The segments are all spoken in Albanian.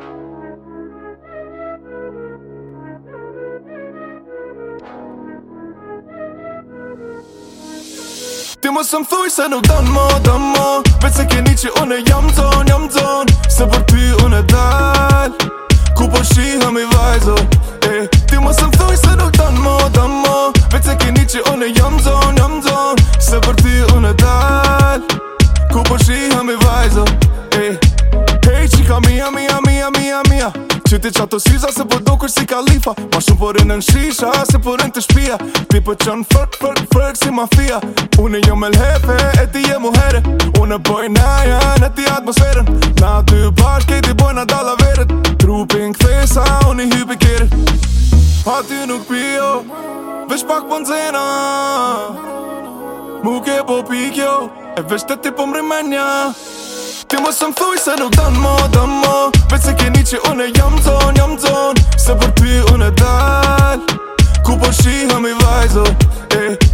Ti më sëmë thuj se nuk danë mo, danë mo Vec se keni që une jam zonë, jam zonë Se për ty une dalë Ku për po ha i vajzo Ti më sëmë thuj se nuk danë mo, danë mo Vec se keni që une jam zonë, jam zonë Se për ty une dalë Ku për po ha i vajzo Ej ka mija, mija, mija, mija, mija Qyti qato shiza se po dukur si kalifa Ma shumë për po rinë në shisha se për po rinë të shpia Ti për po qënë fërk, fërk, fërk si mafia Unë një me lhefe, e ti je muhere herë Unë bëj në aja, në ti atmosferën Na ty bashkë, ti bëj në dala verët Trupin këthesa, unë i hypi A ty nuk pio, vesh pak për nëzena Muke ke po pikjo, e vesh të ti për mrimenja Ti më shumë thuj se nuk dan mo, dan mo Vecë se keni që une jam zon, jam zon Se për ty une dal Ku po shi ha mi vajzo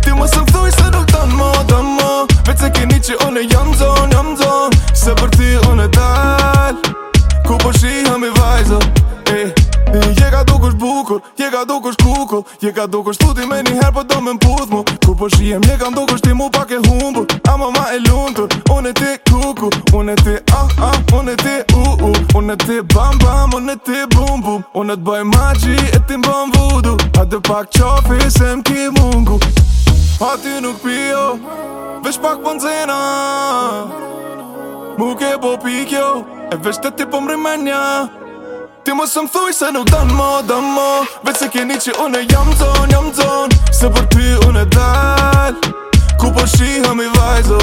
Ti më shumë thuj se nuk dan mo, dan mo Vecë se keni që une jam zon, jam zon Se për ty une dal Ku po shi ha vajzo Eh Je ka duk është bukur, je ka duk është kukull Je ka duk është tuti me njëherë për po do me mputh mu Ku për po shihem, je ka duk është ti mu pak e humbur Ama ma e luntur, unë e ti kukull Unë e ti ah ah, unë e ti u uh, u uh, Unë e ti bam bam, unë e ti bum bum Unë e të bëj e ti mbëm vudu A të pak qofi se më ki mungu A ti nuk pio, vesh pak për po nëzena Mu ke po pikjo, e vesh të ti po mrimenja Ti mos më thuj se nuk dan mo, dan mo Vecë se keni që une jam zon, jam zon Se për ty une e dal Ku po shi ha mi vajzo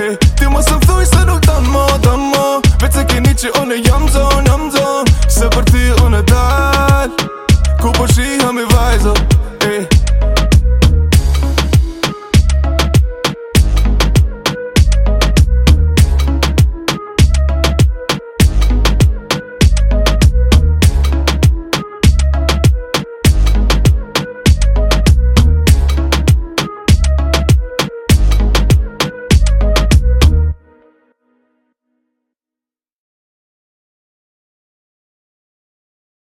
eh. Ti mos më thuj se nuk dan mo, dan mo Vecë se keni që une jam zon, jam zon Se për ty une dal Ku po shi ha mi vajzo